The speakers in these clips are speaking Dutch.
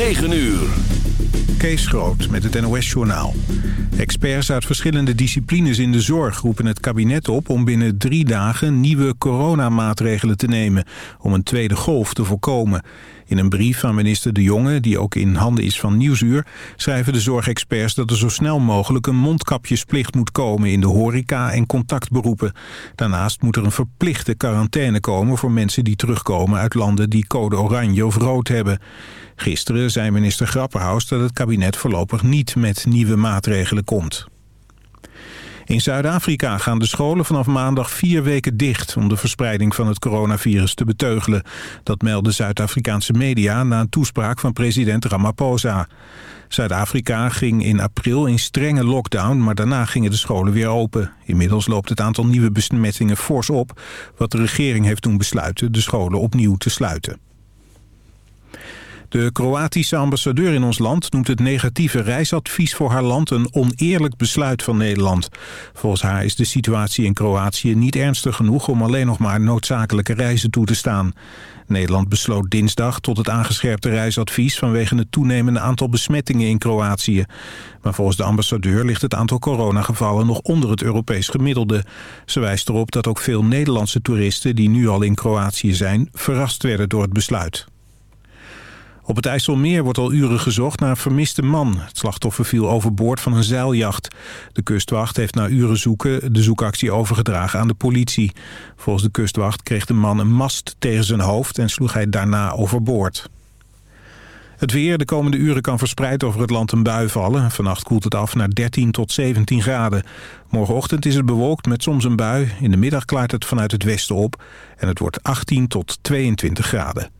9 uur. Kees Groot met het NOS-journaal. Experts uit verschillende disciplines in de zorg roepen het kabinet op... om binnen drie dagen nieuwe coronamaatregelen te nemen... om een tweede golf te voorkomen. In een brief aan minister De Jonge, die ook in handen is van Nieuwsuur... schrijven de zorgexperts dat er zo snel mogelijk een mondkapjesplicht moet komen... in de horeca en contactberoepen. Daarnaast moet er een verplichte quarantaine komen... voor mensen die terugkomen uit landen die code oranje of rood hebben. Gisteren zei minister Grapperhaus dat het kabinet voorlopig niet met nieuwe maatregelen komt. In Zuid-Afrika gaan de scholen vanaf maandag vier weken dicht... om de verspreiding van het coronavirus te beteugelen. Dat melden Zuid-Afrikaanse media na een toespraak van president Ramaphosa. Zuid-Afrika ging in april in strenge lockdown... maar daarna gingen de scholen weer open. Inmiddels loopt het aantal nieuwe besmettingen fors op... wat de regering heeft toen besluiten de scholen opnieuw te sluiten. De Kroatische ambassadeur in ons land noemt het negatieve reisadvies voor haar land een oneerlijk besluit van Nederland. Volgens haar is de situatie in Kroatië niet ernstig genoeg om alleen nog maar noodzakelijke reizen toe te staan. Nederland besloot dinsdag tot het aangescherpte reisadvies vanwege het toenemende aantal besmettingen in Kroatië. Maar volgens de ambassadeur ligt het aantal coronagevallen nog onder het Europees gemiddelde. Ze wijst erop dat ook veel Nederlandse toeristen die nu al in Kroatië zijn verrast werden door het besluit. Op het IJsselmeer wordt al uren gezocht naar een vermiste man. Het slachtoffer viel overboord van een zeiljacht. De kustwacht heeft na uren zoeken de zoekactie overgedragen aan de politie. Volgens de kustwacht kreeg de man een mast tegen zijn hoofd en sloeg hij daarna overboord. Het weer de komende uren kan verspreid over het land een bui vallen. Vannacht koelt het af naar 13 tot 17 graden. Morgenochtend is het bewolkt met soms een bui. In de middag klaart het vanuit het westen op. En het wordt 18 tot 22 graden.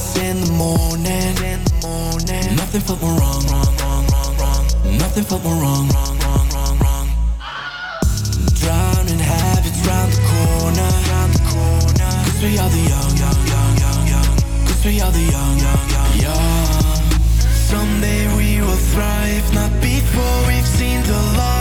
Class in the morning. In the morning. Nothing felt more wrong, wrong, wrong, wrong, wrong. Nothing felt more wrong, wrong, wrong, wrong, wrong. Drowning habits round the corner, round the corner. Cause we are the young, young, young, young, young. Cause we are the young, young, young, young. Someday we will thrive, not before we've seen the light.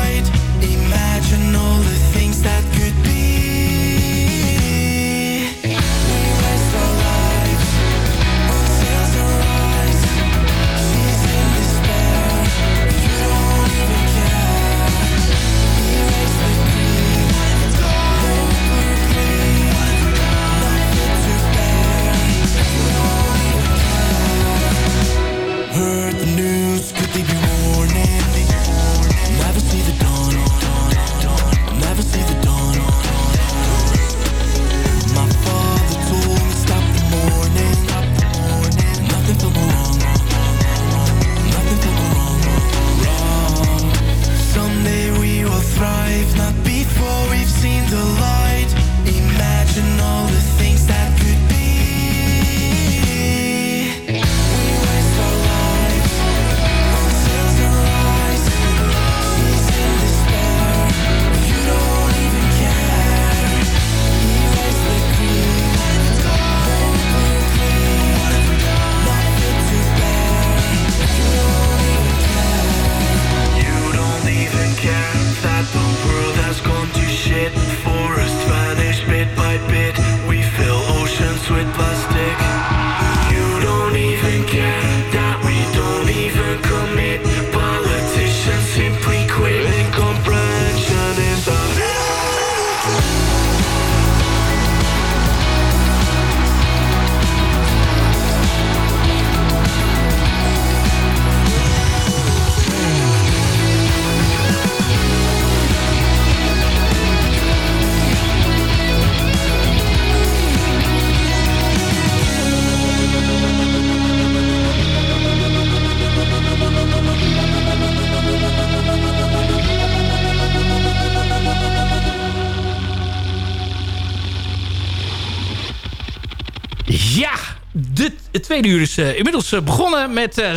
Tweede uur is uh, inmiddels uh, begonnen met... Uh,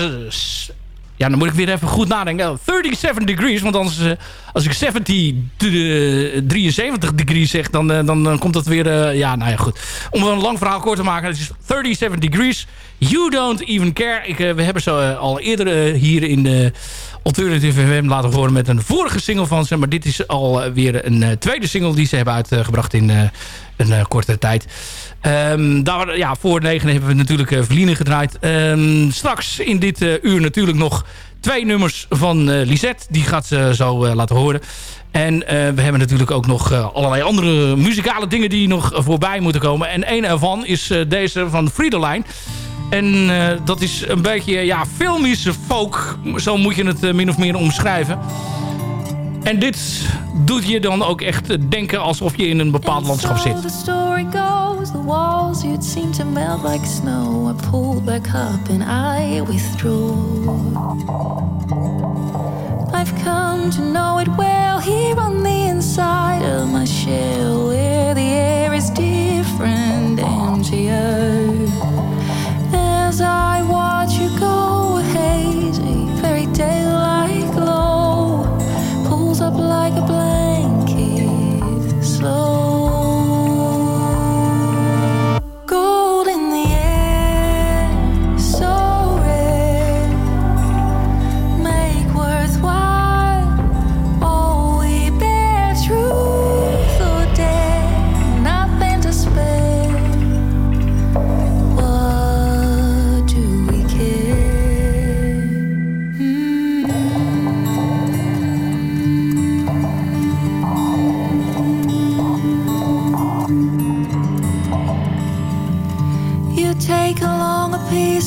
ja, dan moet ik weer even goed nadenken. 37 degrees, want anders, als ik 70 73 degrees zeg... dan, dan, komt dat weer... ja, nou ja, goed. Om een lang verhaal kort te maken. Het is 37 degrees. You don't even care. Ik, we hebben ze al eerder hier in de Alternative FM laten horen met een vorige single van ze. Maar dit is alweer een tweede single die ze hebben uitgebracht in een korte tijd. Um, daar, ja, voor negen hebben we natuurlijk uh, gedraaid. Um, straks in dit uur natuurlijk nog twee nummers van uh, Lisette. Die gaat ze zo laten horen. En we hebben natuurlijk ook nog allerlei andere muzikale dingen die nog voorbij moeten komen. En een ervan is deze van Friedeline. En dat is een beetje ja, filmische folk. Zo moet je het min of meer omschrijven. En dit doet je dan ook echt denken alsof je in een bepaald landschap zit. The story goes, the walls you'd seem to melt like snow. I pulled back up and I withdrew. I've come to know it well here on the inside of my shell where the air is different and As I watch you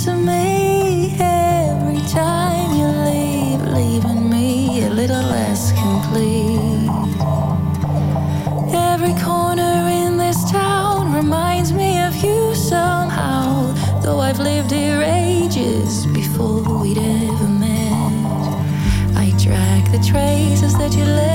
to me every time you leave, leaving me a little less complete. Every corner in this town reminds me of you somehow, though I've lived here ages before we'd ever met. I track the traces that you left.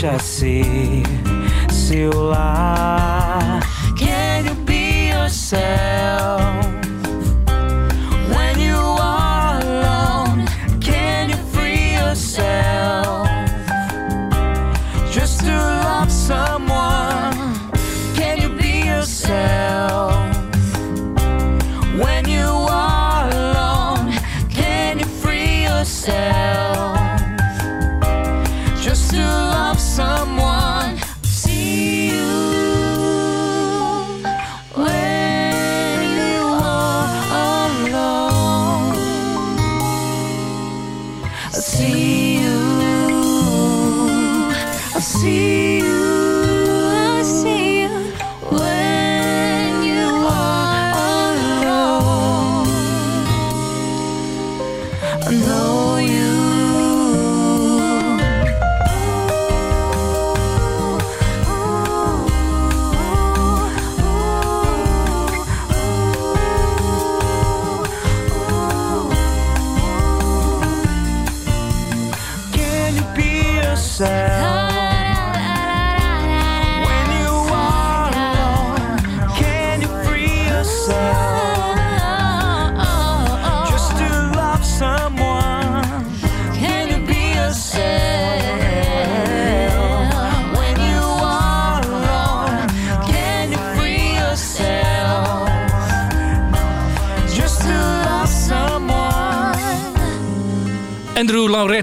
Deixa ser seu lar.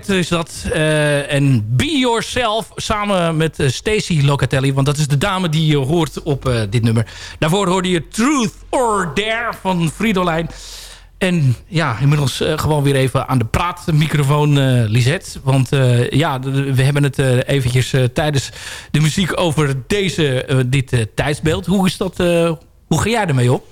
Is dat. eh, en Be Yourself samen met uh, Stacey Locatelli. Want dat is de dame die je hoort op uh, dit nummer. Daarvoor hoorde je Truth or Dare van Fridolijn. En ja, inmiddels uh, gewoon weer even aan de praatmicrofoon, uh, Lisette. Want uh, ja, we hebben het eventjes tijdens de muziek over deze, dit tijdsbeeld. Hoe is dat, hoe ga jij ermee op?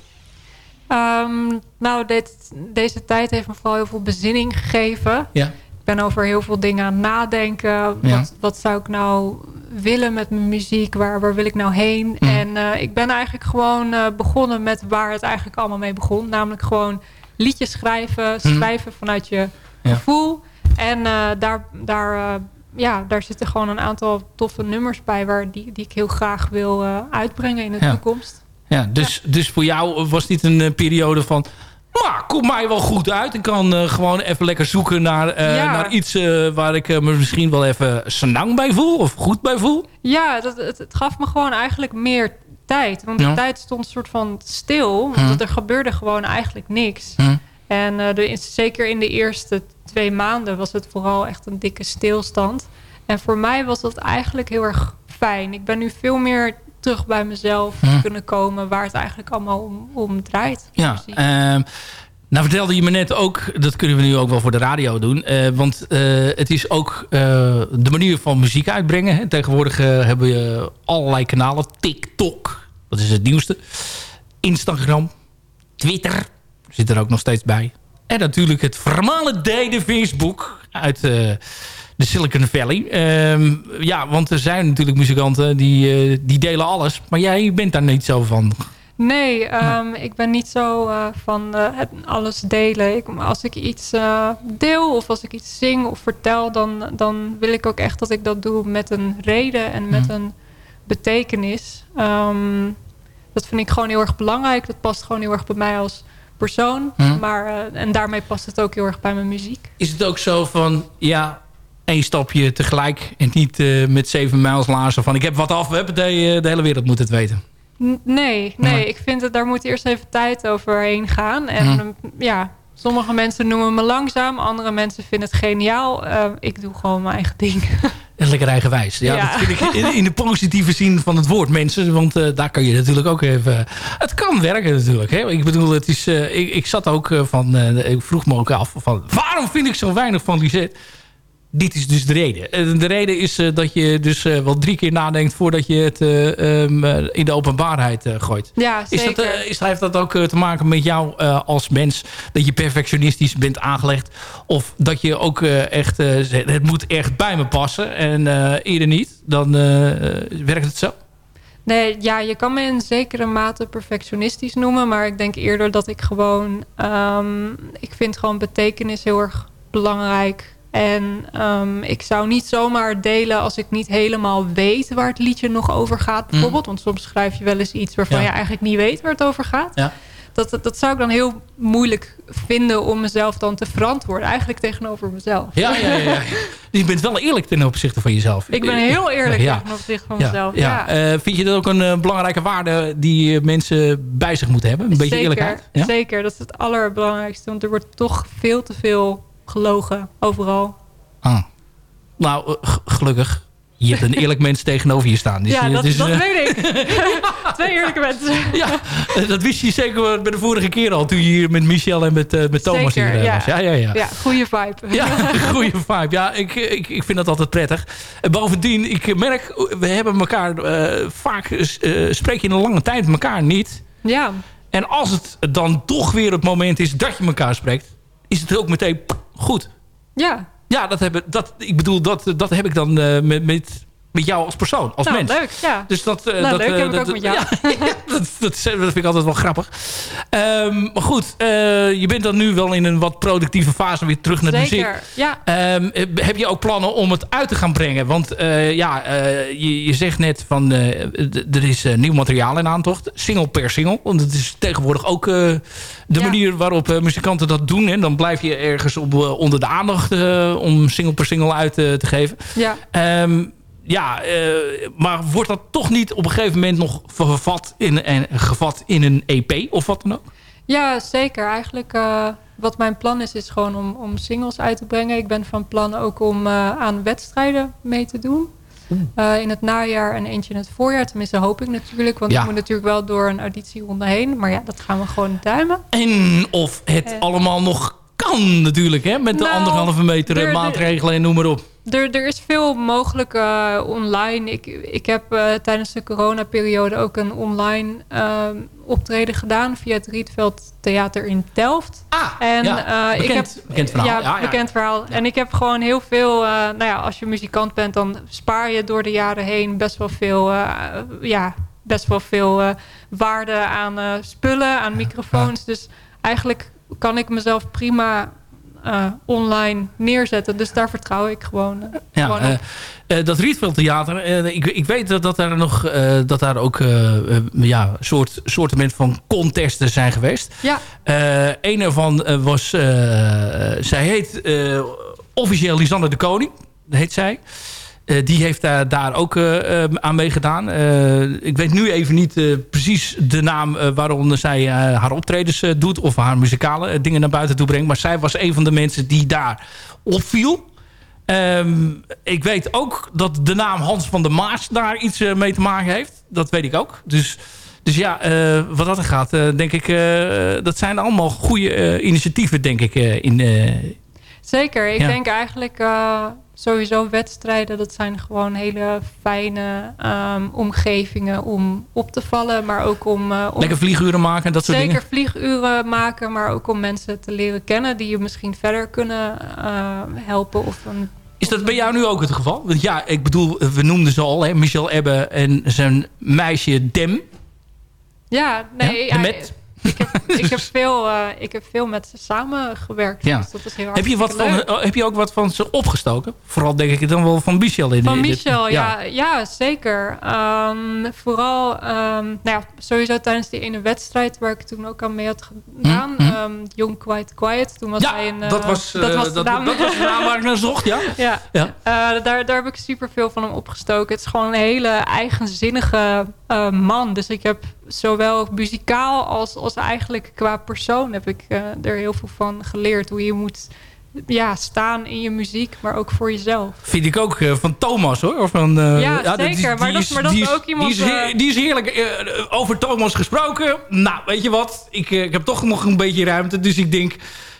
Um, nou, dit, deze tijd heeft me vooral heel veel bezinning gegeven. Ja. Ik ben over heel veel dingen aan het nadenken. Ja. Wat, wat zou ik nou willen met mijn muziek? Waar, waar wil ik nou heen? Mm. En uh, ik ben eigenlijk gewoon uh, begonnen met waar het eigenlijk allemaal mee begon. Namelijk gewoon liedjes schrijven. Schrijven mm. vanuit je Ja. gevoel. En uh, daar, daar, ja, daar zitten gewoon een aantal toffe nummers bij... Waar die, die ik heel graag wil uitbrengen in de Ja. toekomst. Ja, dus, dus voor jou was dit een periode van... Maar komt mij wel goed uit. Ik kan uh, gewoon even lekker zoeken naar, uh, Ja. naar iets waar ik me misschien wel even senang bij voel. Of goed bij voel. Ja, dat, het, het gaf me gewoon eigenlijk meer tijd. Want Ja. de tijd stond een soort van stil. Hm. Want er gebeurde gewoon eigenlijk niks. Hm. En eh, de, zeker in de eerste twee maanden was het vooral echt een dikke stilstand. En voor mij was dat eigenlijk heel erg fijn. Ik ben nu veel meer terug bij mezelf Hm. kunnen komen... waar het eigenlijk allemaal om, om draait. Ja, ehm, nou vertelde je me net ook, dat kunnen we nu ook wel voor de radio doen. eh, want eh, het is ook eh, de manier van muziek uitbrengen. Hè. Tegenwoordig hebben we allerlei kanalen. TikTok, dat is het nieuwste. Instagram, Twitter, zit er ook nog steeds bij. En natuurlijk het vermalendijde Facebook uit de Silicon Valley. Ehm, ja, want er zijn natuurlijk muzikanten die, eh, die delen alles. Maar jij bent daar niet zo van. Nee, ehm, ik ben niet zo eh, van eh, het alles delen. Ik, als ik iets deel of als ik iets zing of vertel... Dan, dan wil ik ook echt dat ik dat doe met een reden en met Mhm. een betekenis. Ehm, dat vind ik gewoon heel erg belangrijk. Dat past gewoon heel erg bij mij als persoon. Mhm. Maar, en daarmee past het ook heel erg bij mijn muziek. Is het ook zo van, ja, één stapje tegelijk... en niet eh, met zeven mijls laarzen van... ik heb wat af, we hebben de, eh, de hele wereld moet het weten. Nee, nee, ik vind het, daar moet eerst even tijd overheen gaan. En ja, sommige mensen noemen me langzaam. Andere mensen vinden het geniaal. Eh, ik doe gewoon mijn eigen ding. En lekker eigenwijs. Ja, Ja. Dat vind ik in, in de positieve zin van het woord, mensen. Want daar kan je natuurlijk ook even... Het kan werken natuurlijk. Hè? Ik bedoel, het is, ik, ik zat ook van... ik vroeg me ook af van... Waarom vind ik zo weinig van Lisette? Dit is dus de reden. Eh, De reden is eh, dat je dus eh, wel drie keer nadenkt... voordat je het eh, ehm, eh, in de openbaarheid gooit. Ja, Is dat, is, heeft dat ook te maken met jou als mens? Dat je perfectionistisch bent aangelegd? Of dat je ook echt... zegt, het moet echt bij me passen en eerder niet? Dan werkt het zo? Nee, ja, je kan me in zekere mate perfectionistisch noemen. Maar ik denk eerder dat ik gewoon... ehm, ik vind gewoon betekenis heel erg belangrijk. En ehm, ik zou niet zomaar delen als ik niet helemaal weet waar het liedje nog over gaat. Bijvoorbeeld, want soms schrijf je wel eens iets waarvan Ja. je eigenlijk niet weet waar het over gaat. Ja. Dat, dat, dat zou ik dan heel moeilijk vinden om mezelf dan te verantwoorden. Eigenlijk tegenover mezelf. Ja, ja, ja. ja. Dus je bent wel eerlijk ten opzichte van jezelf. Ik ben heel eerlijk Ja. ten opzichte van mezelf. ja. Ja. Eh, vind je dat ook een eh, belangrijke waarde die eh, mensen bij zich moeten hebben? Een beetje zeker, eerlijkheid? Zeker, dat is het allerbelangrijkste. Want er wordt toch veel te veel gelogen overal. Ah. Nou, eh, gelukkig. Je hebt een eerlijk mens tegenover je staan. Dus, ja, dat, dus, dat eh, weet ik. Twee eerlijke mensen. ja, eh, dat wist je zeker bij de vorige keer al. Toen je hier met Michel en met, met Thomas Zeker, hier ja. was. Ja, ja, ja. Ja, goede vibe. Ja, goede vibe. Ja, ik, ik, ik vind dat altijd prettig. En bovendien, ik merk, we hebben elkaar vaak, spreek je in een lange tijd elkaar niet. Ja, En als het dan toch weer het moment is dat je elkaar spreekt, is het ook meteen goed. ja. Ja, dat heb, dat, ik bedoel, dat, dat heb ik dan eh, met, met, met jou als persoon, als nou, mens. leuk. Ja. Dus dat, eh, Nou, dat, leuk, dat, ook met jou. Ja, dat, dat, dat vind ik altijd wel grappig. Ehm, maar goed, eh, je bent dan nu wel in een wat productieve fase weer terug naar de muziek. Zeker. Ja, Ehm, eh, heb je ook plannen om het uit te gaan brengen? Want ja, je, je zegt net van er is nieuw materiaal in aantocht. Single per single. Want het is tegenwoordig ook de Ja. manier waarop muzikanten dat doen. En dan blijf je ergens op, onder de aandacht om single per single uit te geven. ja. Ehm, ja, eh, maar wordt dat toch niet op een gegeven moment nog vervat in, en gevat in een EP of wat dan ook? ja, zeker. Eigenlijk eh, wat mijn plan is, is gewoon om, om singles uit te brengen. Ik ben van plan ook om eh, aan wedstrijden mee te doen. Eh, in het najaar en eentje in het voorjaar. Tenminste hoop ik natuurlijk. Want Ja. ik moet natuurlijk wel door een auditieronde heen. Maar ja, dat gaan we gewoon duimen. En of het allemaal nog kan natuurlijk, hè? Met de Nou, anderhalve meter maatregelen en noem maar op. Er, er is veel mogelijk eh, online. Ik, ik heb eh, tijdens de coronaperiode ook een online eh, optreden gedaan via het Rietveld Theater in Delft. Ah, En ja, eh, bekend, ik heb, bekend verhaal. Ja, Ja, ja. bekend verhaal. En ik heb gewoon heel veel. nou ja, als je muzikant bent, dan spaar je door de jaren heen best wel veel. ja, best wel veel waarde aan spullen, aan microfoons. Dus eigenlijk kan ik mezelf prima eh, online neerzetten. Dus daar vertrouw ik gewoon, eh, Ja, gewoon eh, op. dat Rietveld Theater, ik, ik weet dat, dat daar nog dat daar ook ja, soort, soorten van contesten zijn geweest. Ja, een ervan was, zij heet officieel Lisanne de Koning, heet zij. Eh, die heeft daar, daar ook eh, eh, aan meegedaan. Eh, ik weet nu even niet precies de naam waaronder zij haar optredens doet... of haar muzikale dingen naar buiten toe brengt. Maar zij was een van de mensen die daar opviel. Ehm, ik weet ook dat de naam Hans van der Maas daar iets mee te maken heeft. Dat weet ik ook. Dus, dus ja, wat dat er gaat, denk ik... dat zijn allemaal goede initiatieven, denk ik, in... zeker. Ik Ja. denk eigenlijk sowieso wedstrijden... dat zijn gewoon hele fijne ehm, omgevingen om op te vallen. Maar ook om... eh, om lekker vlieguren maken, dat soort Zeker dingen. vlieguren maken, maar ook om mensen te leren kennen... die je misschien verder kunnen eh, helpen. Of een, Is dat bij jou nu ook het geval? Want ja, ik bedoel, we noemden ze al, hè, Michel Ebbe en zijn meisje Dem. ja, nee, Ja, met? Ik, heb, ik, heb veel, eh, ik heb veel met ze samengewerkt. Ja. Dus dat is heel Heb je, wat van, oh, heb je ook wat van ze opgestoken? Vooral denk ik dan wel van Michel. In Van dit- Michel, ja, ja zeker. Ehm, vooral, ehm, nou ja, sowieso tijdens die ene wedstrijd waar ik toen ook aan mee had gedaan. Mhm. ehm, Young Quite Quiet. Toen was Ja, hij een, eh, dat was, dat eh, was de dat, naam. dat was de naam waar ik naar zocht, ja. Ja, Ja. Eh, daar, daar heb ik super veel van hem opgestoken. Het is gewoon een hele eigenzinnige eh, man. Dus ik heb zowel muzikaal als, als eigenlijk qua persoon heb ik eh, er heel veel van geleerd. Hoe je moet ja, staan in je muziek, maar ook voor jezelf. Vind ik ook eh, van Thomas hoor. Van, eh, Ja, zeker, maar dat- maar dat die is ook iemand, Die is, heer- die is heerlijk over Thomas gesproken. Nou, weet je wat? Ik, ik heb toch nog een beetje ruimte. Dus ik denk,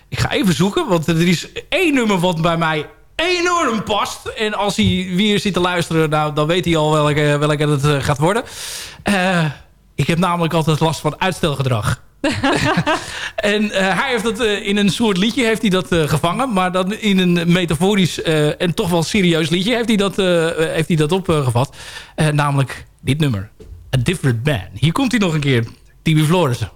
ik ga even zoeken. Want er is één nummer wat bij mij enorm past. En als hij weer zit te luisteren, nou, dan weet hij al welke, welke het gaat worden. Eh, ik heb namelijk altijd last van uitstelgedrag. en eh, hij heeft dat eh, in een soort liedje heeft hij dat eh, gevangen. Maar dan in een metaforisch en toch wel serieus liedje heeft hij dat, heeft hij dat opgevat. namelijk dit nummer. A Different Man. Hier komt hij nog een keer. Tibi Florissen.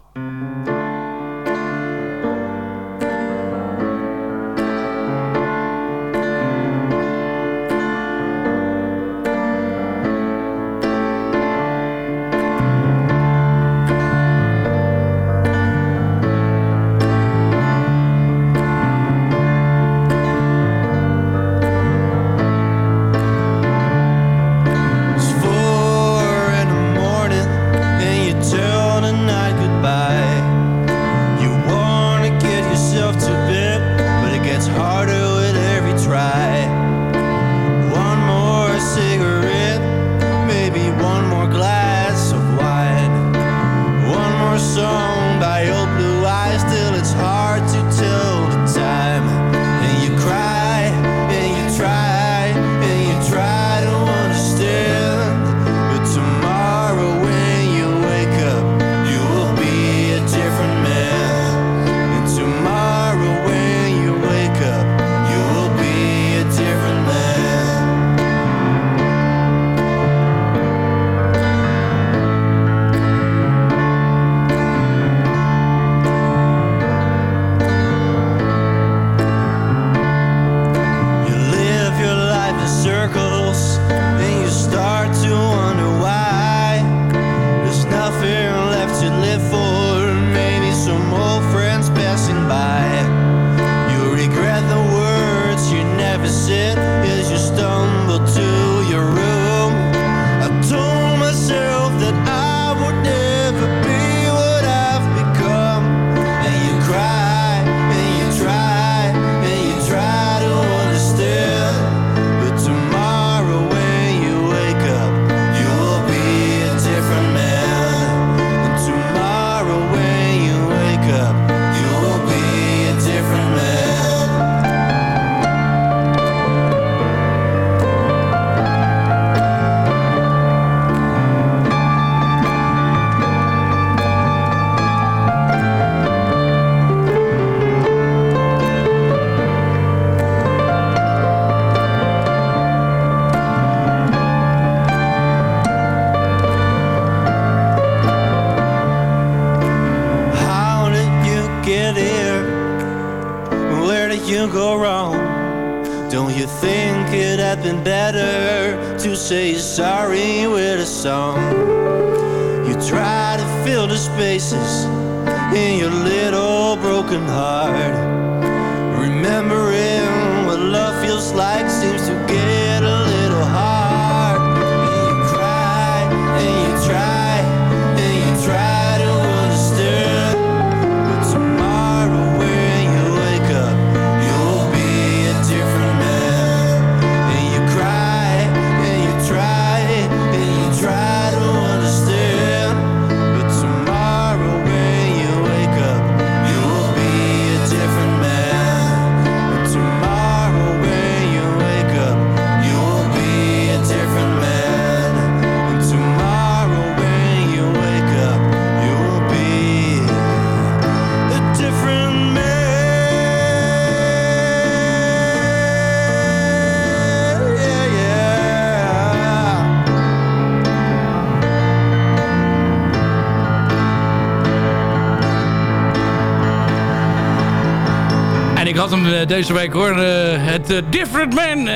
Eh, deze week hoor. Eh, het eh, Different Man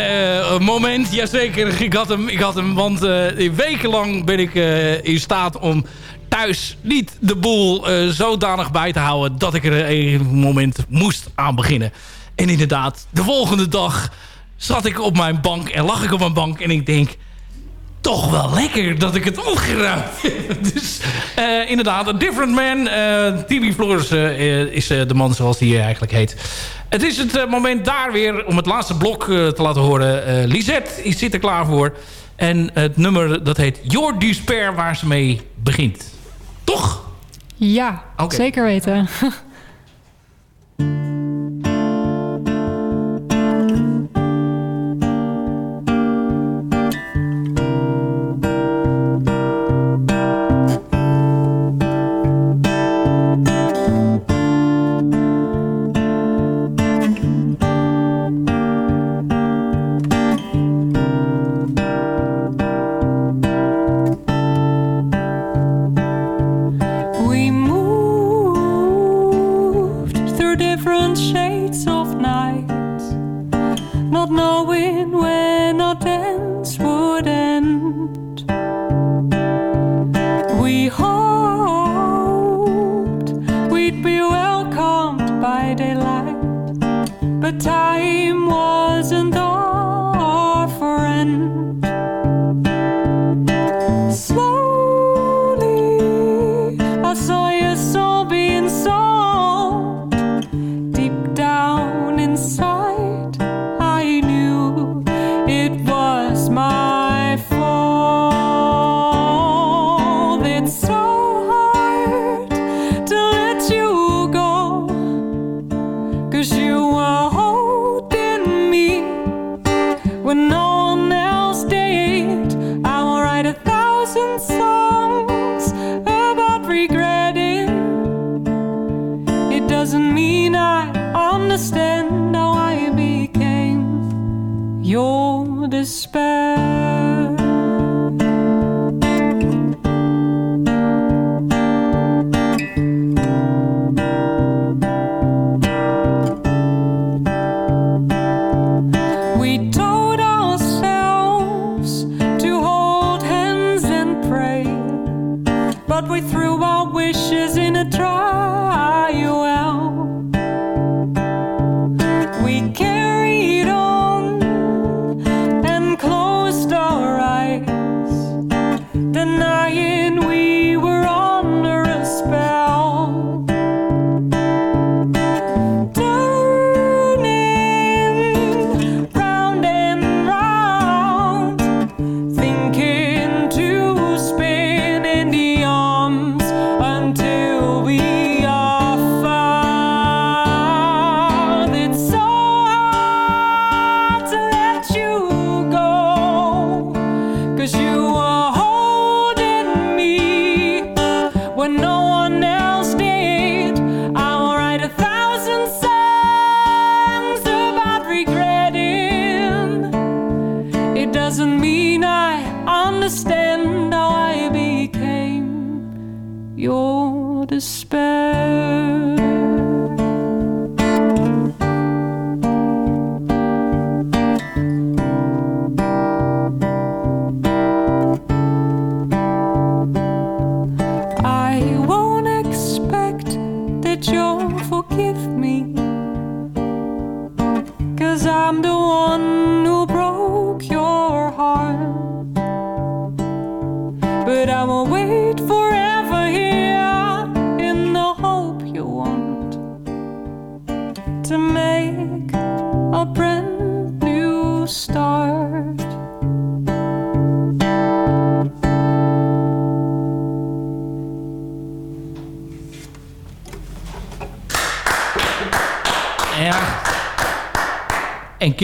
moment. Jazeker, ik had hem. Ik had hem want wekenlang ben ik in staat om thuis niet de boel zodanig bij te houden... dat ik er een moment moest aan beginnen. En inderdaad, de volgende dag zat ik op mijn bank en lag ik op mijn bank en ik denk toch wel lekker dat ik het opgeruimd. heb. dus eh, inderdaad, een different man. Eh, uh, Tibi Floors eh, is de man zoals hij eigenlijk heet. Het is het moment daar weer om het laatste blok te laten horen. Lisette je zit er klaar voor. En het nummer dat heet Your Despair waar ze mee begint. Toch? Ja, zeker weten. time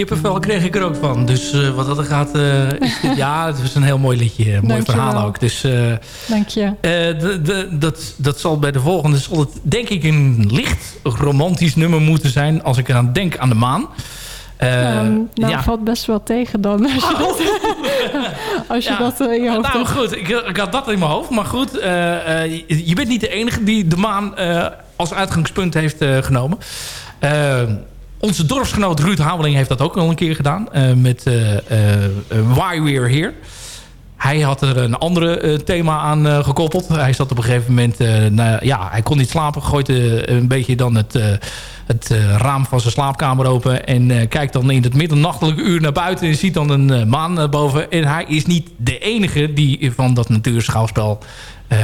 kippenvel kreeg ik er ook van. Dus eh, wat dat er gaat... eh, is dit- ja, het is een heel mooi liedje. Een mooi verhaal ook. Dus eh, Dank je. dat, dat zal bij de volgende... zal het denk ik een licht romantisch nummer moeten zijn... als ik eraan denk aan de maan. Ehm, nou, ja. valt best wel tegen dan. Als je dat, als je Ja. dat eh, in je hoofd Nou hebt. goed, ik, ik had dat in mijn hoofd. Maar goed, je, je bent niet de enige die de maan als uitgangspunt heeft eh, genomen. Onze dorpsgenoot Ruud Hameling heeft dat ook al een keer gedaan. eh, met eh, eh, Why We're Here. Hij had er een andere eh, thema aan gekoppeld. Hij zat op een gegeven moment... ja, hij kon niet slapen. Gooit eh, een beetje dan het, het raam van zijn slaapkamer open. En kijkt dan in het middernachtelijke uur naar buiten. En ziet dan een maan boven. En hij is niet de enige die van dat natuurschouwspel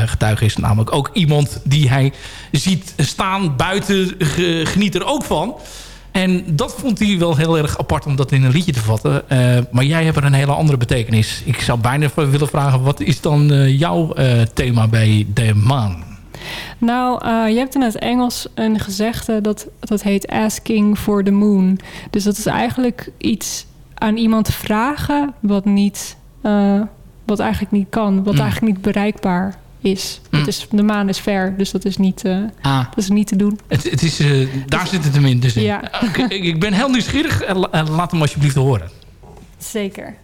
getuige is. Namelijk ook iemand die hij ziet staan buiten. ge- geniet er ook van. En dat vond hij wel heel erg apart om dat in een liedje te vatten. Eh, maar jij hebt er een hele andere betekenis. Ik zou bijna willen vragen, wat is dan eh, jouw eh, thema bij de maan? Nou, je hebt in het Engels een gezegde dat, dat heet asking for the moon. Dus dat is eigenlijk iets aan iemand vragen wat, niet, wat eigenlijk niet kan. Wat Mm. eigenlijk niet bereikbaar is. Mm. Het is. De maan is ver, dus dat is niet, eh, Ah, dat is niet te doen. het, het is, eh, daar zit het hem in. Dus in. Ja. Ik, ben heel nieuwsgierig. Eh, la- eh, laat hem alsjeblieft horen. Zeker.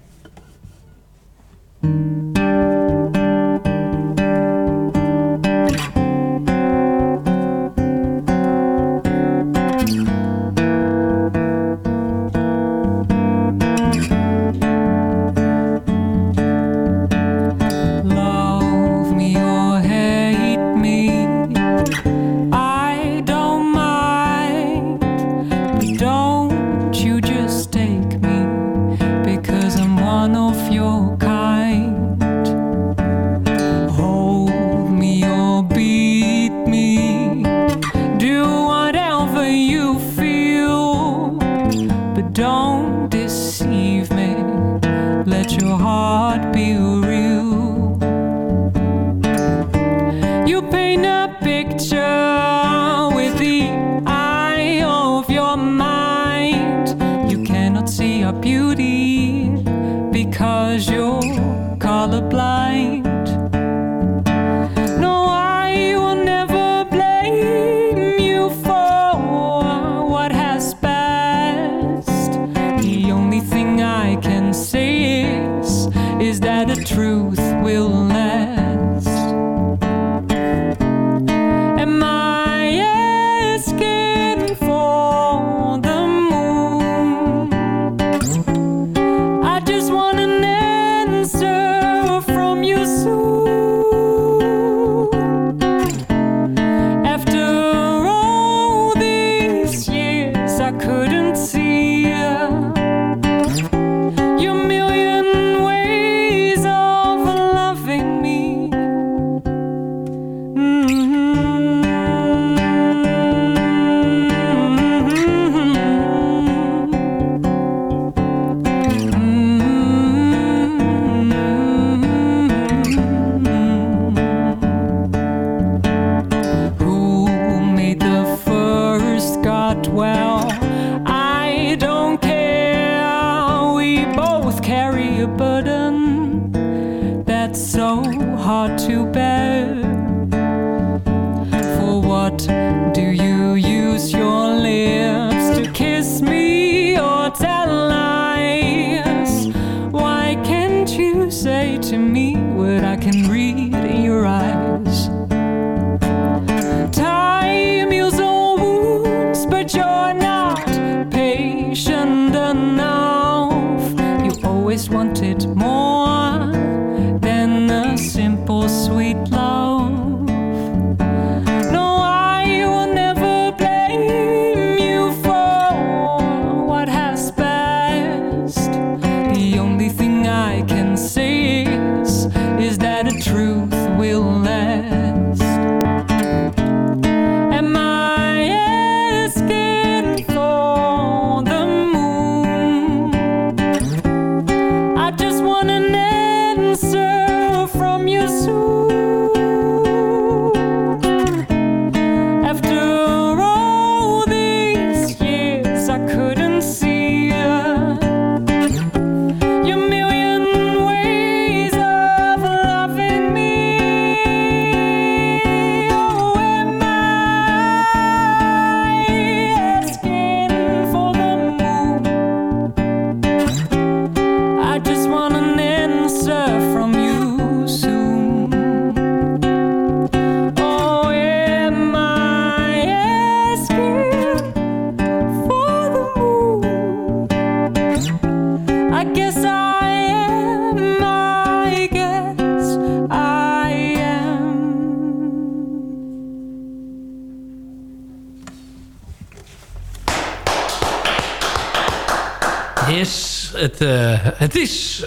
want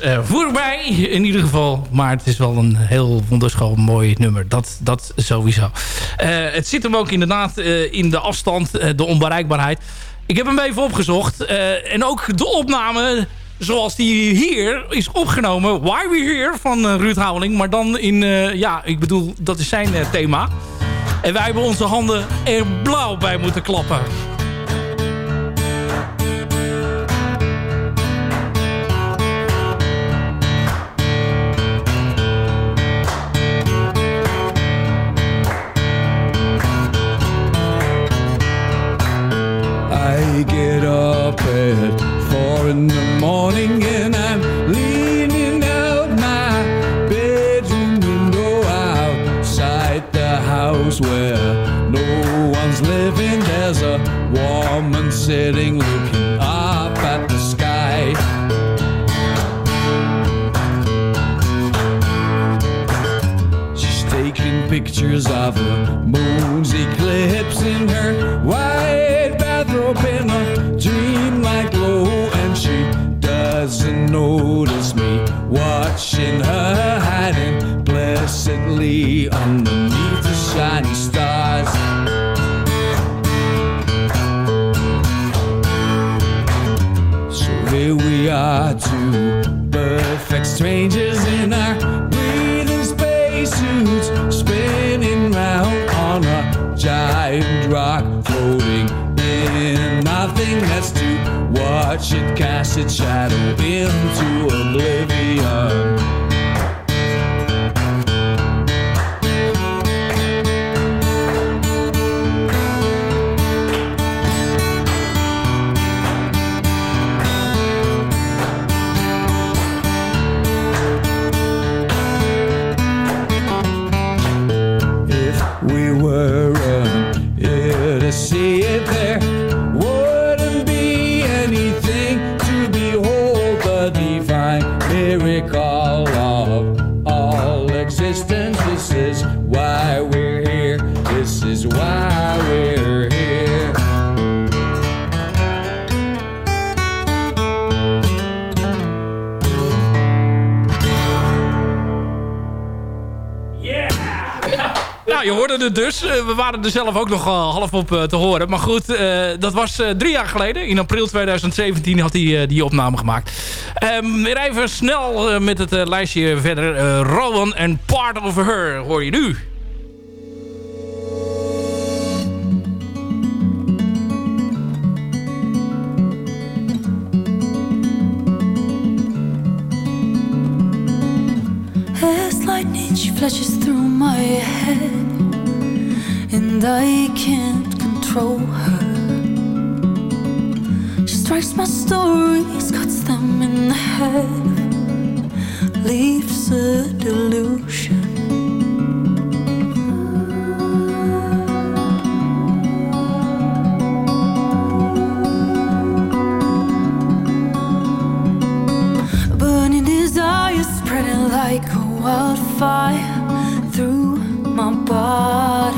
uh, voorbij in ieder geval. Maar het is wel een heel wonderschoon mooi nummer. Dat, dat sowieso. Eh, het zit hem ook inderdaad eh, in de afstand, de onbereikbaarheid. Ik heb hem even opgezocht. en ook de opname zoals die hier is opgenomen. Why We Here van Ruud Houding, Maar dan in, ja, ik bedoel, dat is zijn thema. En wij hebben onze handen er blauw bij moeten klappen. To shine. dus. Eh, we waren er zelf ook nog eh, half op eh, te horen. Maar goed, dat was drie jaar geleden. In april 2017 had hij die opname gemaakt. Ehm, weer even snel met het lijstje verder. Rowan en Part of Her hoor je nu. flashes through my head and I can't control her. She strikes my stories, cuts them in the head, leaves a delusion. Burning desire spreading like a wildfire through my body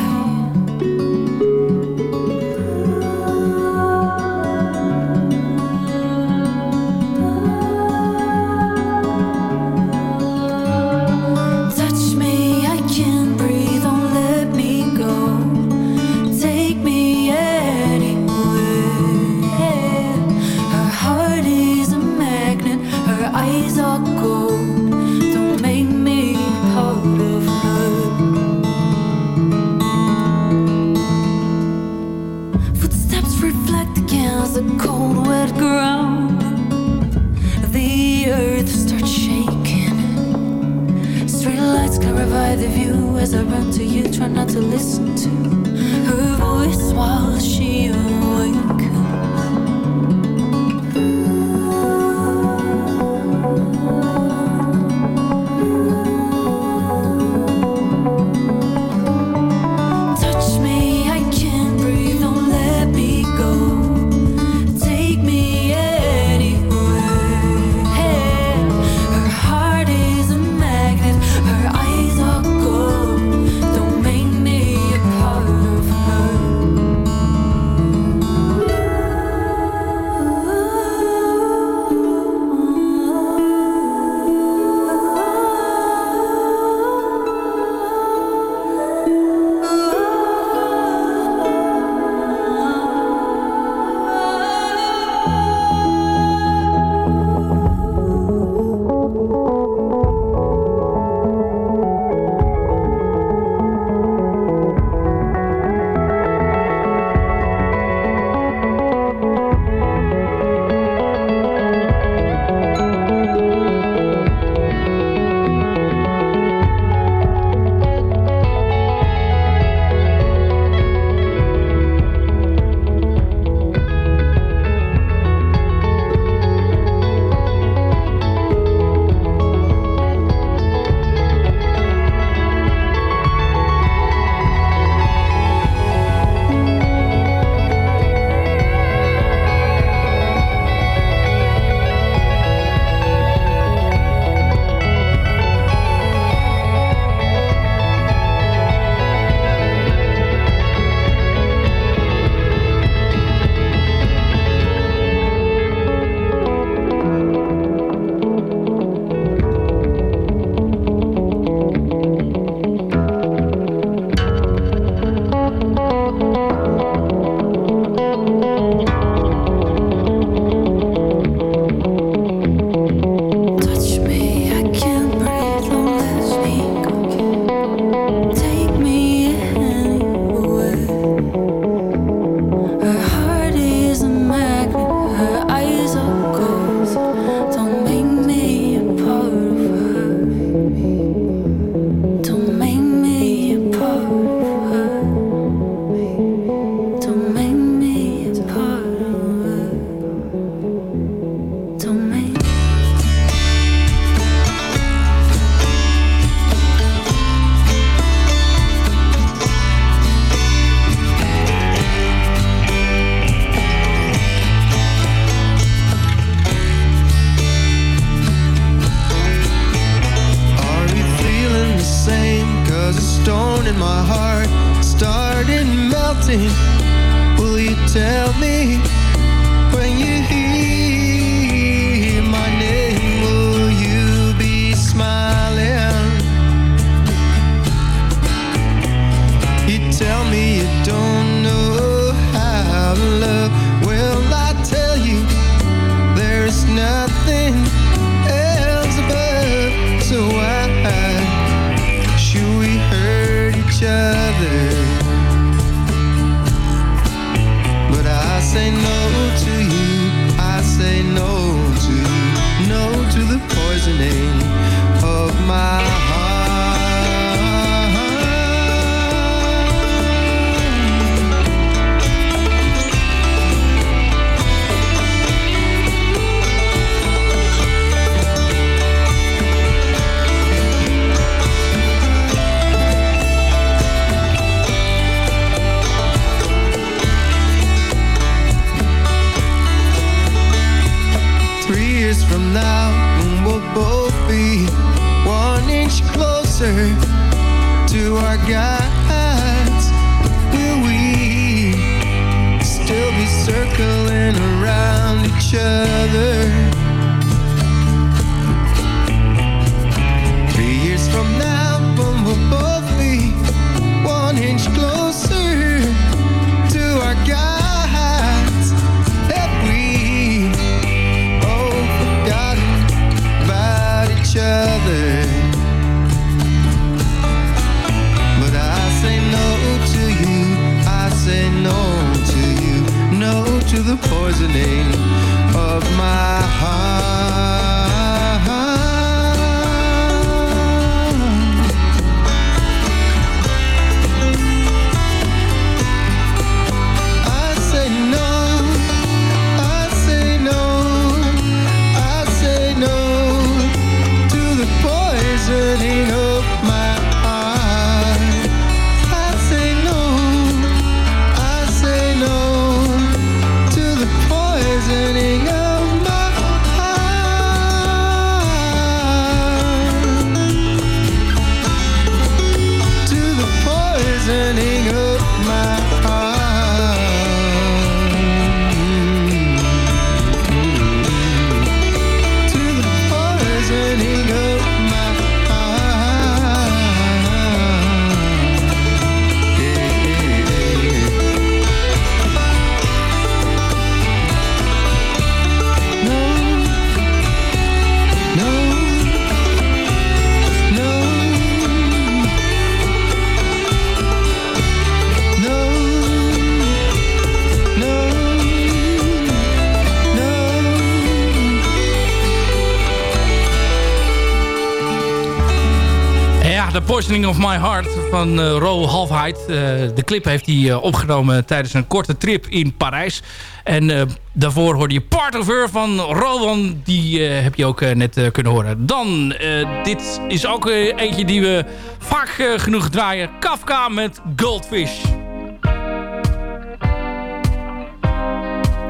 Poisoning of My Heart van eh Ro Halfheid. Eh, de clip heeft hij eh, opgenomen tijdens een korte trip in Parijs. En daarvoor hoorde je Part of Her van Rowan. Die heb je ook net kunnen horen. Dan, dit is ook eentje die we vaak genoeg draaien. Kafka met Goldfish.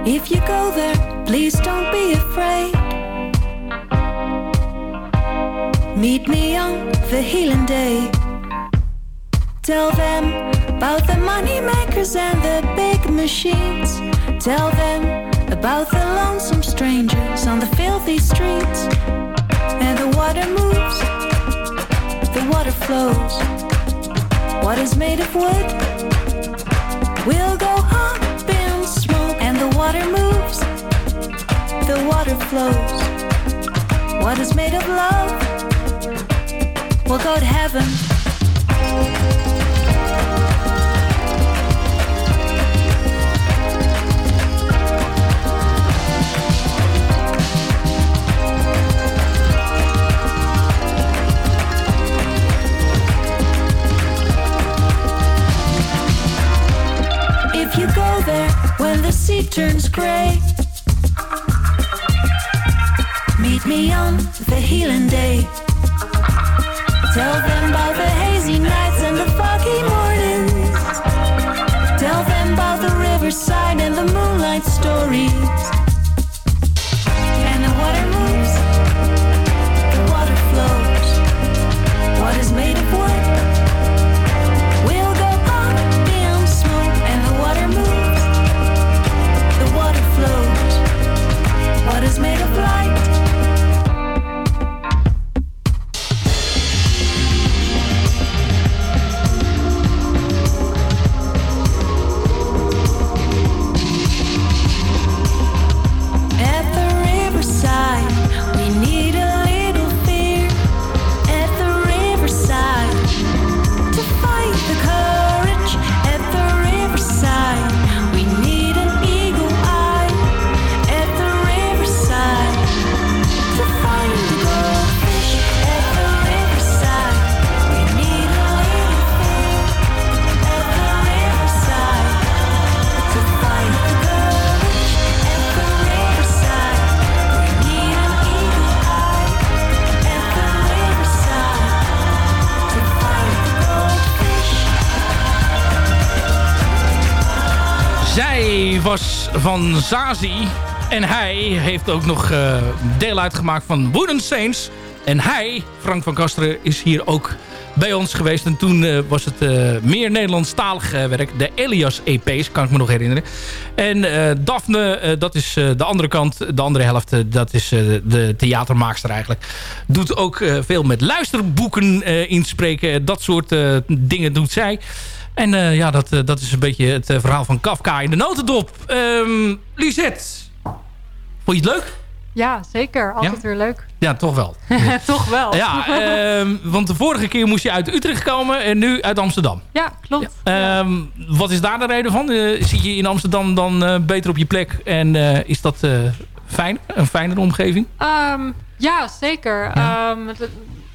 If you go there, please don't be afraid. Meet me on the healing day. Tell them about the money makers and the big machines. Tell them about the lonesome strangers on the filthy streets. And the water moves, the water flows. What is made of wood will go up in smoke. And the water moves, the water flows. What is made of love will go to heaven. If you go there when the sea turns gray, meet me on the healing day. Tell them van Zazie. En hij heeft ook nog eh, deel uitgemaakt van Wooden Saints. En hij, Frank van Kasteren, is hier ook bij ons geweest. En toen eh, was het eh, meer Nederlandstalig werk. De Elias EP's, kan ik me nog herinneren. En Daphne, dat is de andere kant. De andere helft, dat is de theatermaakster eigenlijk. Doet ook veel met luisterboeken inspreken. Dat soort dingen doet zij. En eh, ja, dat, eh, dat is een beetje het eh, verhaal van Kafka in de notendop. Ehm Lisette, vond je het leuk? Ja, zeker. Altijd weer leuk. Ja, toch wel. Toch wel. Ja, ehm, want de vorige keer moest je uit Utrecht komen en nu uit Amsterdam. Ja, klopt. Ehm, wat is daar de reden van? Zit je in Amsterdam dan beter op je plek en is dat fijn? Een fijnere omgeving? Ja, zeker. Ja.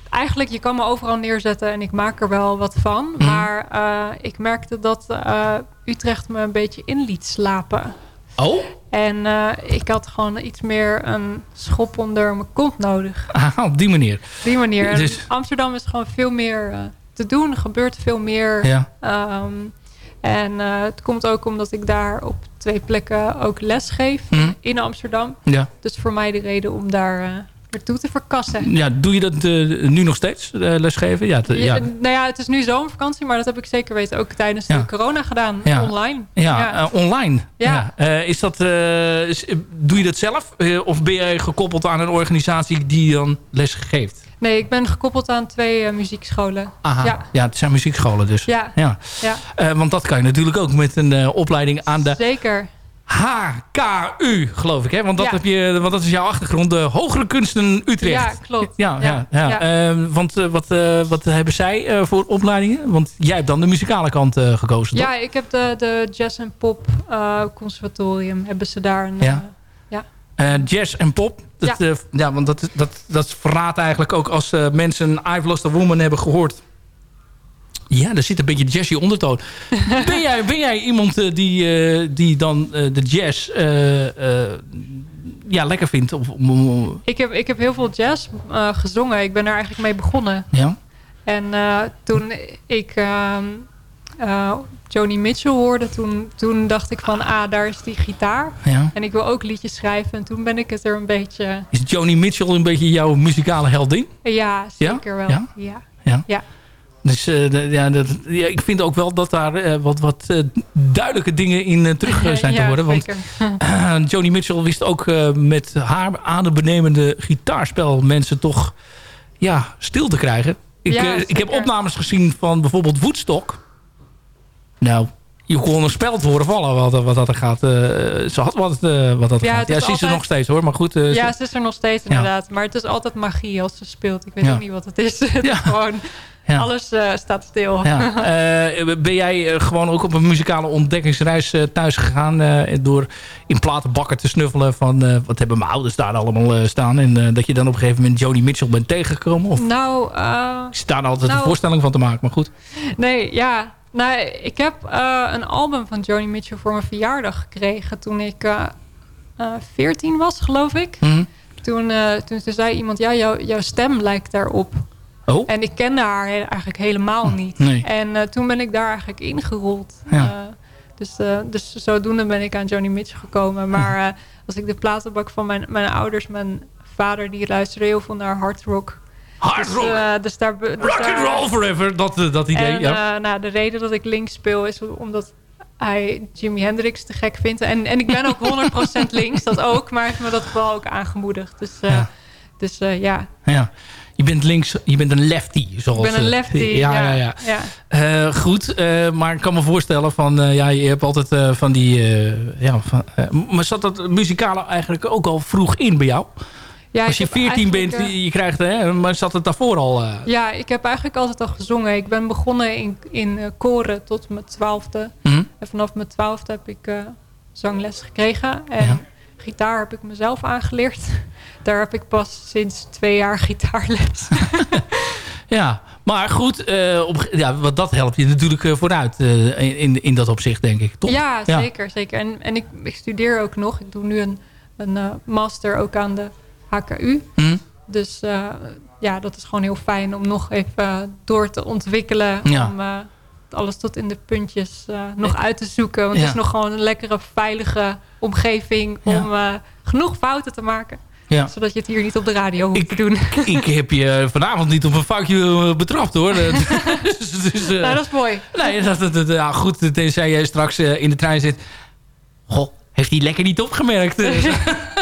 Eigenlijk, je kan me overal neerzetten en ik maak er wel wat van. Mhm. Maar eh, ik merkte dat eh, Utrecht me een beetje in liet slapen. Oh? En eh, ik had gewoon iets meer een schop onder mijn kont nodig. Aha, op die manier. Op die manier. Dus- Amsterdam is gewoon veel meer te doen. Er gebeurt veel meer. Ja. Ehm, en het komt ook omdat ik daar op twee plekken ook les geef Mhm. in Amsterdam. Ja. Dus voor mij de reden om daar naartoe te verkassen. ja, doe je dat eh, nu nog steeds, eh, lesgeven? Ja, te- Ja. Nou ja, het is nu zomervakantie, maar dat heb ik zeker weten ook tijdens Ja. de corona gedaan, Ja. online. Ja, eh, online. Ja. Is dat, is- doe je dat zelf? Of ben je gekoppeld aan een organisatie die dan les geeft? Nee, ik ben gekoppeld aan twee muziekscholen. Aha. Ja. Ja. het zijn muziekscholen dus. Ja, Ja. ja. Want dat kan je natuurlijk ook met een opleiding aan de zeker. HKU, geloof ik. Hè? Want, dat Ja. heb je, want dat is jouw achtergrond. De Hogere Kunsten Utrecht. Ja, klopt. Ja, ja, ja. Ja. Eh, want eh, wat, eh, wat hebben zij eh, voor opleidingen? Want jij hebt dan de muzikale kant gekozen, toch? Ja, ik heb de, de Jazz en Pop Conservatorium. Hebben ze daar een... Ja. jazz en pop. Dat, Ja. want dat, dat, dat verraadt eigenlijk ook als mensen I've Lost a Woman hebben gehoord. Ja, er zit een beetje jazzy ondertoon. ben, jij, ben jij iemand eh, die, eh, die dan eh, de jazz ja, lekker vindt? Of, ik, heb, ik heb heel veel jazz gezongen. Ik ben er eigenlijk mee begonnen. ja? En toen ik Joni Mitchell hoorde, toen, toen dacht ik van, ah, daar is die gitaar. ja. En ik wil ook liedjes schrijven. En toen ben ik het er een beetje... Is Joni Mitchell een beetje jouw muzikale heldin? Ja, zeker wel. Ja? Ja? Ja. Dus eh, ja, dat, ja, ik vind ook wel dat daar eh, wat, wat eh, duidelijke dingen in terug zijn te horen. Want. Joni Mitchell wist ook met haar adembenemende gitaarspel mensen toch ja, stil te krijgen. Ik, Ja, ik heb opnames gezien van bijvoorbeeld Woodstock. Nou, je kon een speld horen vallen wat, wat dat er gaat. eh, ze had wat, wat dat Ja, gaat. Ja, ze is er nog steeds hoor. Maar goed, eh, Ja, ze- ze is er nog steeds inderdaad. Maar het is altijd magie als ze speelt. Ik weet Ja. ook niet wat het is. Het is gewoon, Ja. alles eh, staat stil. Ja. Eh, ben jij eh, gewoon ook op een muzikale ontdekkingsreis thuis gegaan... door in platenbakken te snuffelen van... wat hebben mijn ouders daar allemaal staan... en dat je dan op een gegeven moment Joni Mitchell bent tegengekomen? Of Nou, eh, is daar altijd Nou- een voorstelling van te maken? Maar goed. nee, ja. Nou, ik heb een album van Joni Mitchell voor mijn verjaardag gekregen toen ik eh eh, 14 was, geloof ik. Mhm. Toen, toen zei iemand, ja, jouw stem lijkt daarop. Oh, En ik kende haar eigenlijk helemaal niet. nee. En eh, toen ben ik daar eigenlijk ingerold. Ja. Eh, dus, eh, dus zodoende ben ik aan Joni Mitchell gekomen. Maar als ik de platenbak van mijn, mijn ouders... Mijn vader die luisterde heel veel naar hard rock. hard Dus, rock, dus daar, dus rock and roll forever. Dat, dat idee, En ja. nou, de reden dat ik links speel is omdat hij Jimi Hendrix te gek vindt. En, en ik ben ook 100% links, dat ook. Maar hij heeft me dat vooral ook aangemoedigd. Dus, Ja. dus ja, ja. Je bent links, je bent een lefty. Zoals, ik ben een eh, lefty. Ja, ja, ja. ja. Eh, goed, eh, maar ik kan me voorstellen van... ja, je hebt altijd van die... ja, van, maar zat dat muzikale eigenlijk ook al vroeg in bij jou? Ja, Als je ik heb 14 bent, je krijgt... Hè, maar zat het daarvoor al... Ja, ik heb eigenlijk altijd al gezongen. Ik ben begonnen in, in koren tot mijn twaalfde. hm? En vanaf mijn twaalfde heb ik zangles gekregen. En Ja. gitaar heb ik mezelf aangeleerd. Daar heb ik pas sinds twee jaar gitaarles. Ja, maar goed, eh, op, ja, wat dat helpt je natuurlijk eh, vooruit eh, in, in dat opzicht, denk ik. Toch? Ja, zeker. zeker. En, en ik, ik studeer ook nog. Ik doe nu een, een master ook aan de HKU. Hm? Dus ja, dat is gewoon heel fijn om nog even door te ontwikkelen. Ja. Om, alles tot in de puntjes nog uit te zoeken. Want Ja. het is nog gewoon een lekkere, veilige omgeving om genoeg fouten te maken. Ja. Zodat je het hier niet op de radio hoeft te doen. Ik heb je vanavond niet op een foutje eh, betrapt hoor. dus, dus, eh, nou, dat is mooi. Nee, dat, dat, dat- ja, goed, tenzij jij straks eh, in de trein zit. Goh, heeft hij lekker niet opgemerkt. Dus.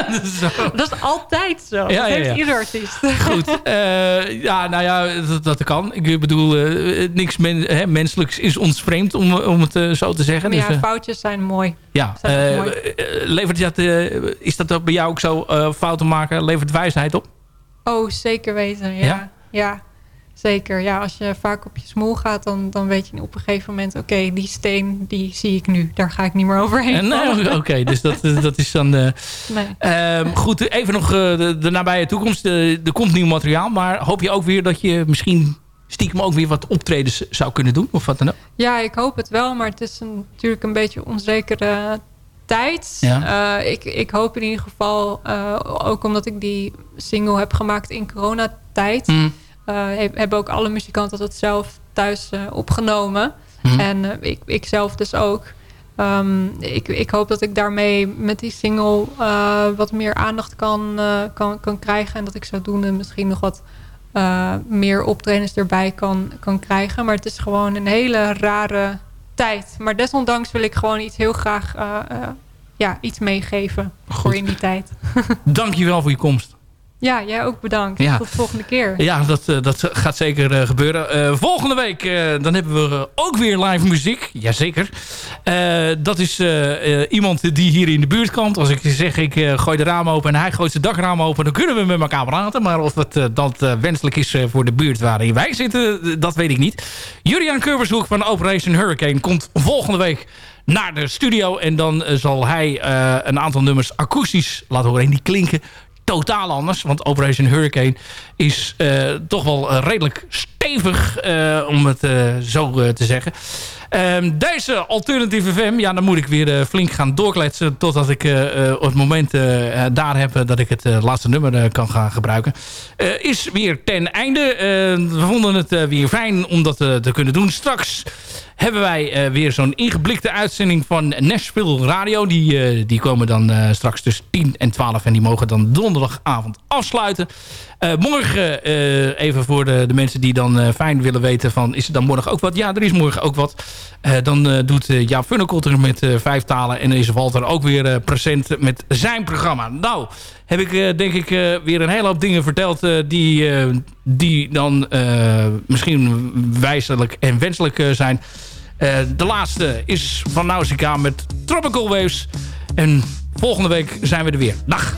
Dat is altijd zo. Ja, dat ja, heeft ja. ieder artiest. Goed, eh, ja, nou ja, dat, dat kan. Ik bedoel, eh, niks men, hè, menselijks is ons vreemd, om, om het zo te zeggen. Maar Dus, ja, eh, foutjes zijn mooi. ja, zijn mooi. levert dat, is dat bij jou ook zo, fouten maken, levert wijsheid op? Oh, zeker weten. Ja, Ja? ja? Zeker. Ja, als je vaak op je smoel gaat, dan, dan weet je op een gegeven moment... oké, die steen, die zie ik nu. Daar ga ik niet meer overheen. Eh, Oké, dus dat, dat is dan... eh, Nee. Ehm, goed, even nog eh, de, de nabije toekomst. Eh, er komt nieuw materiaal, maar hoop je ook weer dat je misschien stiekem ook weer wat optredens zou kunnen doen? Of wat dan ook? Ja, ik hoop het wel, maar het is een, natuurlijk een beetje onzekere tijd. Ja. Ik, ik hoop in ieder geval, ook omdat ik die single heb gemaakt in coronatijd... Hm. Eh, heb- hebben ook alle muzikanten dat zelf thuis eh, opgenomen. Hm. En eh, ik, ik zelf dus ook. Ehm, ik, ik hoop dat ik daarmee met die single wat meer aandacht kan, kan, kan krijgen. En dat ik zodoende misschien nog wat meer optredens erbij kan, kan krijgen. Maar het is gewoon een hele rare tijd. Maar desondanks wil ik gewoon iets heel graag ja, iets meegeven voor in die tijd. Dank je wel voor je komst. Ja, jij ook bedankt. Ja. Tot de volgende keer. Ja, dat, eh, dat gaat zeker eh, gebeuren. Eh, volgende week dan hebben we ook weer live muziek. Jazeker. Eh dat is iemand die hier in de buurt komt. Als ik zeg, ik gooi de raam open en hij gooit zijn dakraam open... dan kunnen we met elkaar praten. Maar of het, dat wenselijk is voor de buurt waarin wij zitten... dat weet ik niet. Julian Curvershoek van Operation Hurricane komt volgende week naar de studio. En dan zal hij een aantal nummers akoestisch laten horen. En die klinken totaal anders. Want Operation Hurricane is eh, toch wel eh, redelijk stevig, eh, om het zo te zeggen. Ehm, deze Alternative FM, ja, dan moet ik weer eh, flink gaan doorkletsen... totdat ik eh, eh, op het moment daar heb dat ik het laatste nummer kan gaan gebruiken. Is weer ten einde. Eh, we vonden het weer fijn om dat te kunnen doen. Straks hebben wij weer zo'n ingeblikte uitzending van Nashville Radio. Die, die komen dan straks tussen 10 en 12 en die mogen dan donderdagavond afsluiten. Morgen, even voor de, de mensen die dan fijn willen weten van... is er dan morgen ook wat? Ja, er is morgen ook wat. Eh, dan eh, doet uh, Jaap Funnekotter met vijf talen... en is Walter ook weer present met zijn programma. Nou, heb ik denk ik weer een hele hoop dingen verteld... die, die dan misschien wijselijk en wenselijk zijn... De laatste is van Nausicaa met Tropical Waves. En volgende week zijn we er weer. Dag!